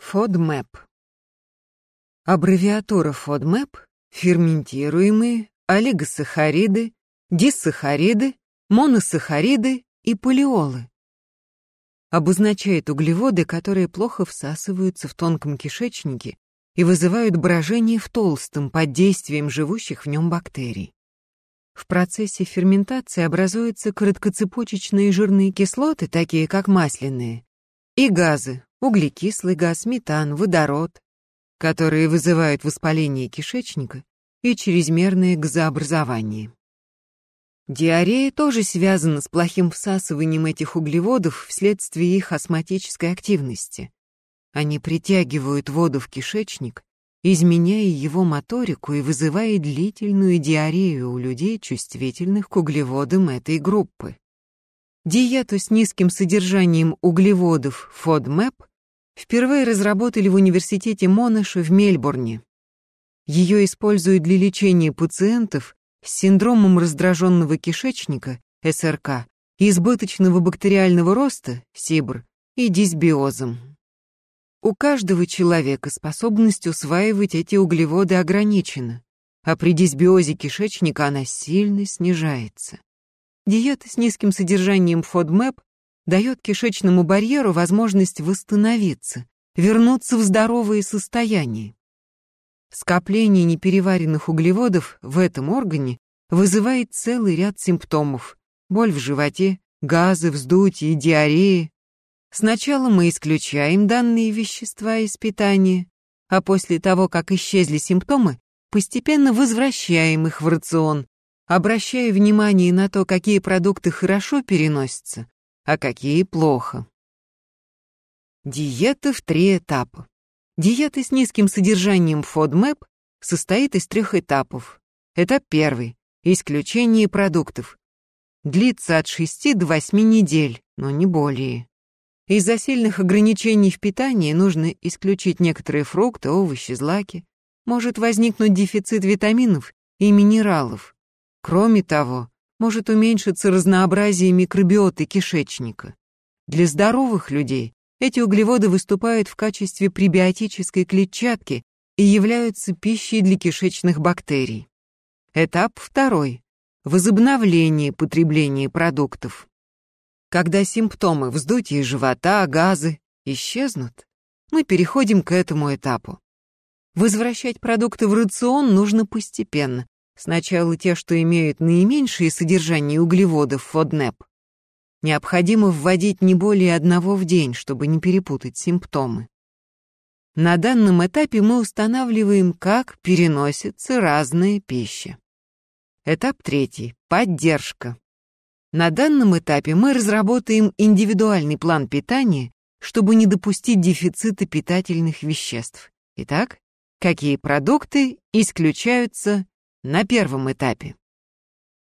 FODMAP. Аббревиатура FODMAP – ферментируемые, олигосахариды, диссахариды, моносахариды и полиолы. Обозначает углеводы, которые плохо всасываются в тонком кишечнике и вызывают брожение в толстом под действием живущих в нем бактерий. В процессе ферментации образуются короткоцепочечные жирные кислоты, такие как масляные, и газы, углекислый газ, метан, водород, которые вызывают воспаление кишечника и чрезмерное газообразование. Диарея тоже связана с плохим всасыванием этих углеводов вследствие их осмотической активности. Они притягивают воду в кишечник, изменяя его моторику и вызывая длительную диарею у людей, чувствительных к углеводам этой группы. Диету с низким содержанием углеводов FODMAP впервые разработали в университете Монаша в Мельбурне. Ее используют для лечения пациентов с синдромом раздраженного кишечника, СРК, избыточного бактериального роста, СИБР, и дисбиозом. У каждого человека способность усваивать эти углеводы ограничена, а при дисбиозе кишечника она сильно снижается. Диета с низким содержанием FODMAP дает кишечному барьеру возможность восстановиться, вернуться в здоровое состояние. Скопление непереваренных углеводов в этом органе вызывает целый ряд симптомов. Боль в животе, газы, вздутие, диарея. Сначала мы исключаем данные вещества из питания, а после того, как исчезли симптомы, постепенно возвращаем их в рацион, обращая внимание на то, какие продукты хорошо переносятся, а какие плохо. Диета в три этапа. Диета с низким содержанием FODMAP состоит из трех этапов. Этап первый – исключение продуктов. Длится от 6 до 8 недель, но не более. Из-за сильных ограничений в питании нужно исключить некоторые фрукты, овощи, злаки. Может возникнуть дефицит витаминов и минералов. Кроме того, может уменьшиться разнообразие микробиоты кишечника. Для здоровых людей эти углеводы выступают в качестве пребиотической клетчатки и являются пищей для кишечных бактерий. Этап второй. Возобновление потребления продуктов. Когда симптомы вздутия живота, газы исчезнут, мы переходим к этому этапу. Возвращать продукты в рацион нужно постепенно, Сначала те, что имеют наименьшее содержание углеводов FODMAP. Необходимо вводить не более одного в день, чтобы не перепутать симптомы. На данном этапе мы устанавливаем, как переносится разная пища. Этап третий. Поддержка. На данном этапе мы разработаем индивидуальный план питания, чтобы не допустить дефицита питательных веществ. Итак, какие продукты исключаются на первом этапе.